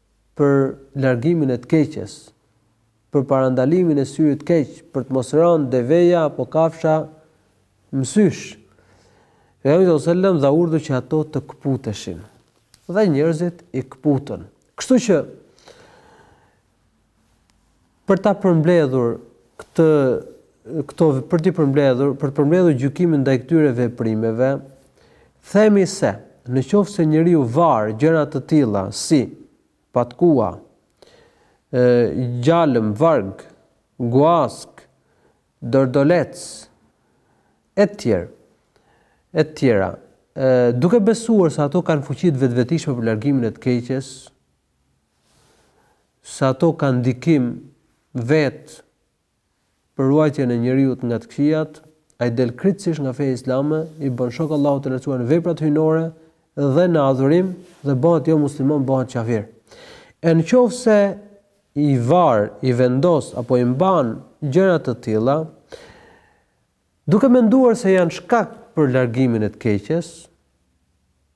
për largimin e të keqes, për parandalimin e syrit të keq, për të mos rënë deveja apo kafsha mësysh. Pejgamberi sallallahu alajhi wasallam dha urdhër që ato të këputeshin. Dhe njerëzit i këputën. Kështu që Për ta përmbledhur këtë këto për të përmbledhur, për të përmbledhur gjykimin ndaj këtyre veprimeve, themi se në qoftë se njeriu var gjëra të tilla si patkua, gjalëm, varg, guaskë, dordolec etj. etj. duke besuar se ato kanë fuqi të vetvetishme për largimin e të keqes, se ato kanë ndikim vetë për ruajtjen e njeriut nga të këqijat, ai del krejtësisht nga feja islame, i bën shok Allahut të Lartësuar në veprat hyjnore dhe në adhurim dhe bëhet jo musliman, bëhet qafir. E në qoftë se i var, i vendos apo i mban gjëra të tilla, Duke menduar se janë shkak për largimin e të keqes,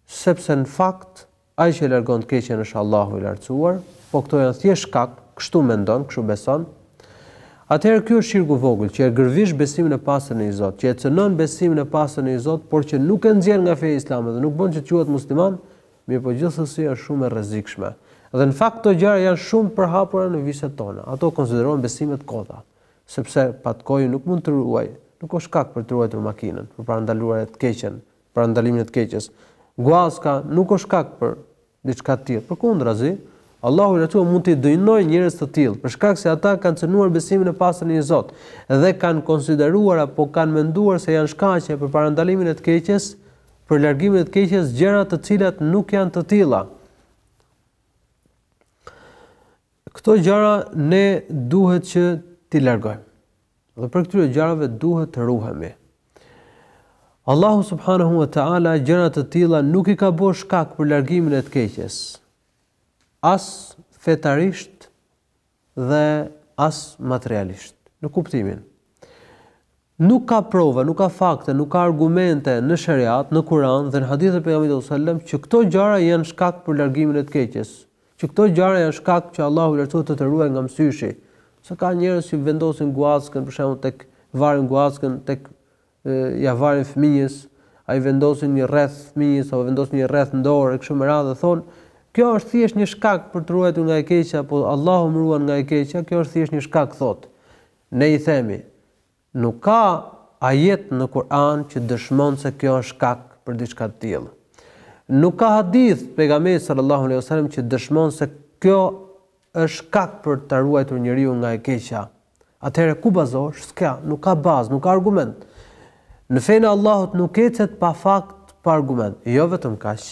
sepse në fakt ai që e largon të keqen është Allahu i Lartësuar, po këto janë thjesht shkak, kështu mendon, kështu beson, atëherë ky është shirku i vogël që e gërvish besimin e pastër në një Zot, që e cënon besimin e pastër në një Zot, por që nuk e nxjerr nga feja islame dhe nuk bën që të quhet musliman, mirëpo gjithsesi është shumë e rrezikshme. Dhe në fakt këto gjëra janë shumë përhapura në viset tona. Ato konsiderohen besime të kota. sepse patkoji nuk mund të ruajë, nuk është shkak për të ruajtur makinën, për parandaluar e të keqen, parandalimin e të keqes. Guaska nuk është shkak për diçka të tillë, përkundrazi, Allahu i Lartësuar mund t'i dënojë njerëz të tillë për shkak se ata kanë cënuar besimin e pastër në një Zot dhe kanë konsideruar apo kanë menduar se janë shkaqe për parandalimin e të keqes, për largimin e të keqes, gjëra të cilat nuk janë të tilla. Këto gjëra ne duhet që t'i largojmë. Dhe prej këtyre gjërave duhet të ruhemi. Allahu subhanahu wa taala gjëra të tilla nuk i ka bërë shkak për largimin e të keqes. As fetarisht dhe as materialisht. Në kuptimin Nuk ka prova, nuk ka fakte, nuk ka argumente në sheriat, në Kur'an dhe në hadithe të Pejgamberit sallallahu alejhi we sellem që këto gjëra janë shkak për largimin e të keqes, që këto gjëra janë shkak që Allahu i Lartësuar të të ruajë nga mësyshi. Se ka njerëz që vendosin guackën për shembull tek varin guackën tek ja varin fëmijës, a i vendosin një rreth fëmijës apo vendosin një rreth në dorë e kështu me radhë dhe thonë kjo është thjesht një shkak për të ruajtur nga e keqja, po Allahu më ruan nga e keqja, kjo është thjesht një shkak thotë. Ne i themi, Nuk ka ajet në Kur'an që dëshmon se kjo është shkak për diçka të tillë. Nuk ka hadith të Pejgamberit sallallahu alejhi we sellem që dëshmon se kjo është shkak për ta ruajtur njeriu nga e keqja. Atëherë ku bazohesh? S'ka, nuk ka bazë, nuk ka argument. Në fenë e Allahut nuk ecet pa fakt, pa argument. Jo vetëm kaq.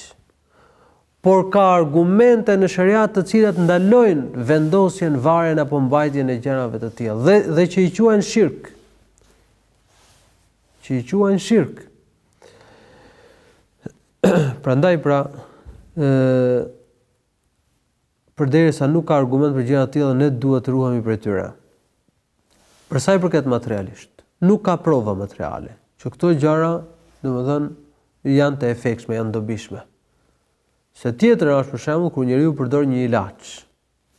por ka argumente në sheriat të cilat ndalojnë vendosjen, varjen apo mbajtjen e gjërave të tilla dhe dhe që i quajnë shirk. Që i quajnë shirk. Prandaj pra, ë përderisa nuk ka argument për gjëra të tilla, ne duhet të ruhemi prej tyre. Për sa i përket materialisht, nuk ka prova materiale që këto gjëra, domethënë, janë të efektshme, janë të dobishme. Se tjetër është për shembull kur njeriu përdor një ilaç,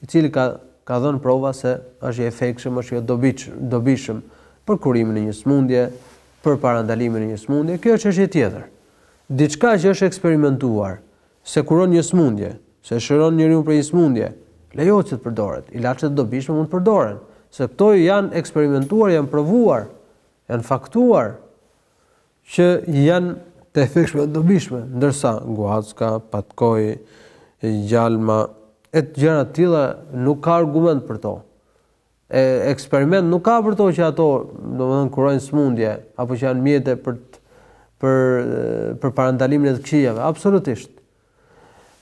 i cili ka ka dhënë prova se është i efektshëm, është i dobishëm, dobishëm për kurimin e një sëmundje, për parandalimin e një sëmundje, kjo është çështje tjetër. Diçka që është eksperimentuar se kuron një sëmundje, se shëron njeriu prej një sëmundje, lejohet të përdoret. Ilaçet e dobishme mund të përdoren, se këto janë eksperimentuar, janë provuar, janë faktuar. që janë të efektshme, të dobishme, ndërsa guacka, patkoi, gjalmi e të gjëra të tilla nuk ka argument për to. E eksperiment nuk ka për to që ato, domethënë kurojnë sëmundje apo që janë mjete për të, për për parandalimin e të këqijave, absolutisht.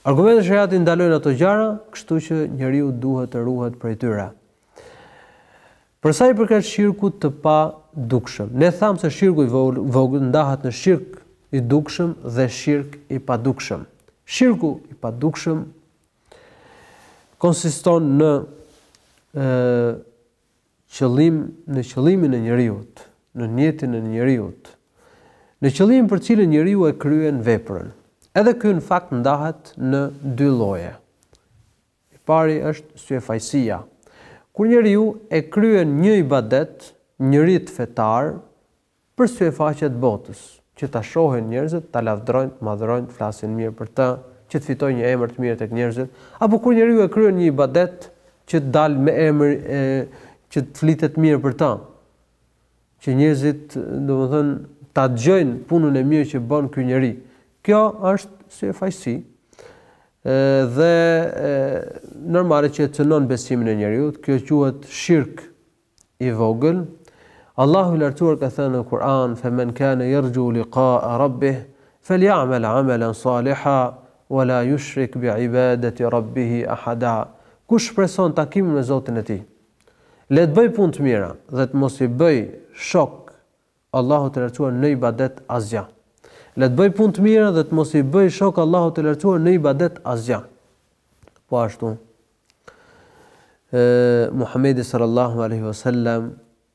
Argumentet e shariatit ndalojnë ato gjëra, kështu që njeriu duhet të ruhet prej tyre. Për sa i përket shirkut të padukshëm, ne thamë se shirku i vogël ndahet në shirk i dukshëm dhe shirk i padukshëm. Shirku i padukshëm konsiston në e, qëllim në qëllimin e njeriut, në nijetin e njeriut, në qëllimin për cilën njeriu e kryen veprën. Edhe ky në fakt ndahet në dy lloje. I pari është syefaqësia. Kur njeriu e kryen një ibadet, një rit fetar, për sy e faqe të botës, që ta shohin njerëzit, ta lavdrojnë, ta madhërojnë, të flasin mirë për të, që të fitojë një emër të mirë tek njerëzit, apo kur njeriu e kryen një ibadet që të dalë me emër, që të flitet mirë për të. Që njerëzit, domethënë, ta dëgjojnë punën e mirë që bën ky njeri. Kjo është syefaqësi. Ë dhe e, normale që e cënon besimin e njeriut, kjo quhet shirk i vogël. Allahu i lartuar ka thënë në Kur'an, "Fa men kana yarju liqa'a rabbih, falyamal 'amalan salihan wa la yushrik bi'ibadati rabbihi ahada." Kush shpreson takimin me Zotin e tij, Le të bëjë punë të mira dhe të mos i bëjë shok Allahut të Lartuar në ibadet asgjë. Le të bëjë punë të mira dhe të mos i bëjë shok Allahut të Lartuar në ibadet asgjë. Po ashtu, Muhamedi sallallahu alaihi wasallam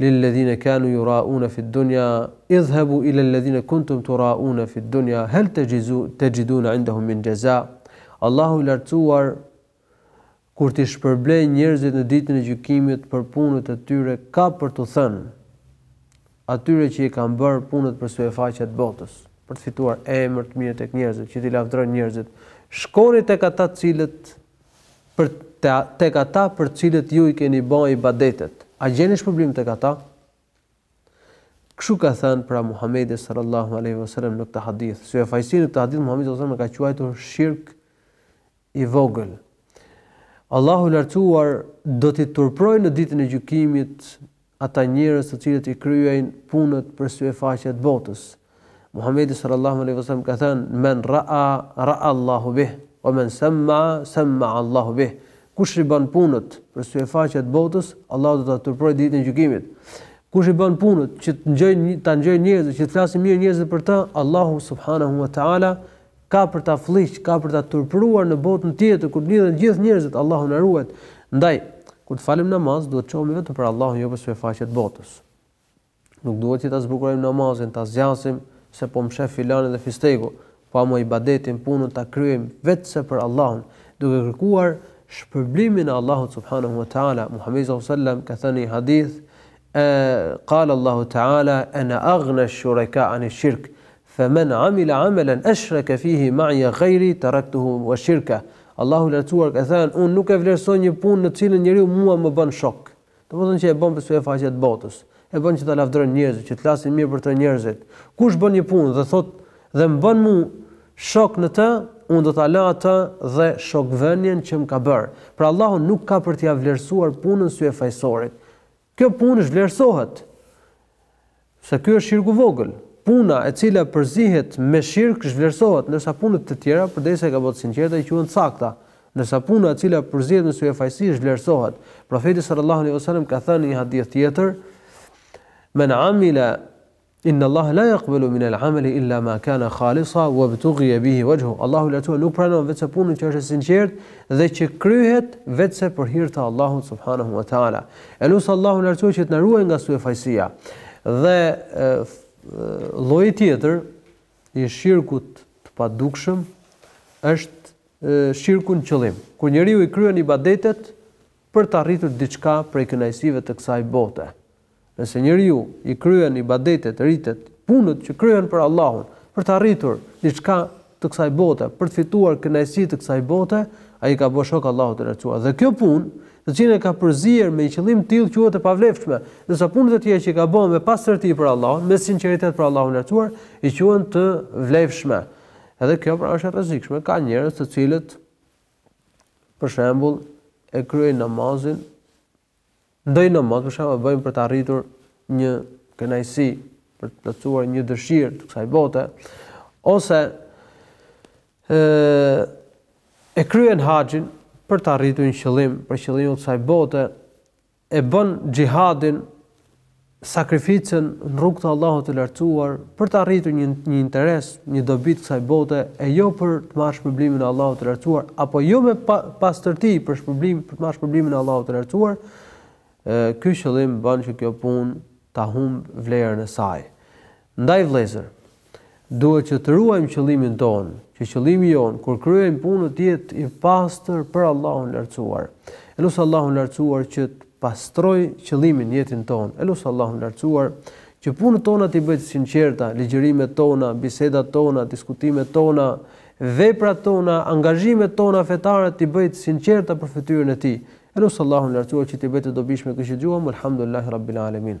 Lilladhina kanu yura'una fi dunya idhhabu ila alladhina kuntum tura'una fi dunya hal tajizu tajiduna indahum min jaza. Allahu i lartuar kur t'i shpërblejë njerëzit në ditën e gjykimit për punët e tyre ka për t'u thënë atyre që i kanë bërë punët për sy e faqe të botës, për të fituar emër të mirë tek njerëzit, që t'i lavdërojnë njerëzit. Shkoni tek ata të cilët për te tek ata për të cilët ju i keni ba ibadetet, a gjeni shpërblim tek ata? Kështu ka thënë pra Muhamedi sallallahu alaihi wasallam në këtë hadith. Syefaqësinë në këtë hadith Muhamedi sallallahu alaihi wasallam e ka quajtur shirk i vogël. Allahu i lartuar do t'i turpërojë në ditën e gjykimit ata njerëz të cilët i kryejnë punët për sy e faqe të botës. Muhamedi sallallahu alejhi ve sellem ka thënë: "Men ra'a, ra'a Allahu bih, wa men samma'a, samma'a Allahu bih." Kush i bën punët për sy e faqe të botës, Allahu do ta turpërojë ditën e gjykimit. Kush i bën punët që të ngjojnë ta ngjojnë njerëzit, që të flasin mirë njerëzit për të, Allahu subhanahu wa ta'ala Ka për ta flliq, ka për ta turpëruar në botën tjetër kur mblidhen gjithë njerëzit, Allahu na ruajt. Ndaj, kur të falim namaz, duhet të çohemi vetëm për Allahun, jo për sy e faqe të botës. Nuk duhet që ta zbukurojmë namazin, ta zgjasim se po më sheh filani dhe fisteku, por ibadetin, punën ta kryejmë veçse për Allahun, duke kërkuar shpërblimin e Allahut subhanehu ve teala. Muhamedi sallallahu alejhi ve sellem ka thënë në hadith, e qala Allahu teala ana aghna shuraka an shirk, Fe men amile amelen eshreke fihi maije gajri terektuhu ve shirkeh. Allahu i Lartësuar ka thënë, unë nuk e vlerësoj një punë në të cilën njeriu mua më bën shok. Domethënë që e bën për sy e faqe të botës, e bën që ta lavdërojnë njerëzit, që të flasin mirë për të njerëzit. Kush bën një punë dhe thotë dhe më bën mua shok në të, unë do ta lë atë dhe shokvënien që më ka bërë. Pra Allahu nuk ka për t'ia vlerësuar punën syefaqësorit. Kjo punë zhvlerësohet se ky është shirku vogël. Puna e cila përzihet me shirk zhvlerësohet, ndërsa punët e tjera, përderisa i ka bërë të sinqerta, i quhen të sakta. Ndërsa puna e cila përzihet me syefaqësi zhvlerësohet. Profeti sallallahu alaihi wasallam ka thënë në një hadith tjetër: "Men amila Inna Allahe la yaqbelu minel ameli illa ma kana khalisa wa btughiya bihi wajhuh, Allahu i Lartësuar nuk pranon veçse punën që është e sinqertë dhe që kryhet veçse për hir të Allahut subhanehu wa ta'ala. E lus Allahun e Lartësuar që të na ruajë nga syefaqësia. Dhe lloji tjetër i shirkut të padukshëm është shirku në qëllim, kur njeriu i kryen ibadetet për të arritur diçka prej kënaqësive të kësaj bote. Nëse njeriu i kryen ibadetet, ritet, punët që kryen për Allahun, për të arritur diçka të kësaj bote, për të fituar kënaqësi të kësaj bote, ai i ka bërë shok Allahut të Lartësuar. Dhe kjo punë, të cilën e ka përzier me një qëllim të tillë quhet e pavlefshme, ndërsa punët e tjera që i ka bërë me pastërti për Allahun, me sinqeritet për Allahun e Lartësuar, i quhen të vlefshme. Edhe kjo pra është e rrezikshme, ka njerëz të cilët për shembull e kryejnë namazin ndonjë namaz për shembull e bën për të arritur një kënaqësi, për të plotësuar një dëshirë të kësaj bote, ose ë e kryen haxhin për të arritur një qëllim, për qëllimin e kësaj bote, e bën xhihadin sakrificën në rrugë të Allahut të Lartësuar, për të arritur një një interes, një dobi të kësaj bote, e jo për të marrë shpërblimin e Allahut të Lartësuar, apo jo me pa, pastërti për shpërblim, për të marrë shpërblimin e Allahut të Lartësuar, ky qëllim bën që kjo punë ta humb vlerën e saj. Ndaj vëllezër, duhet që të ruajmë qëllimin tonë, që qëllimi jonë kur kryejmë punët të jetë i pastër për Allahun e Lartësuar. E lus Allahun e Lartësuar që të pastrojë qëllimin, nijetin tonë. E lus Allahun e Lartësuar që punët tona t'i bëjë të sinqerta, ligjërimet tona, bisedat tona, diskutimet tona, veprat tona, angazhimet tona fetare t'i bëjë të sinqerta për fytyrën e Tij. E lus Allahun e Lartësuar që t'i bëjë të dobishme këto që dëgjuam, elhamdulillahi rabbil alamin.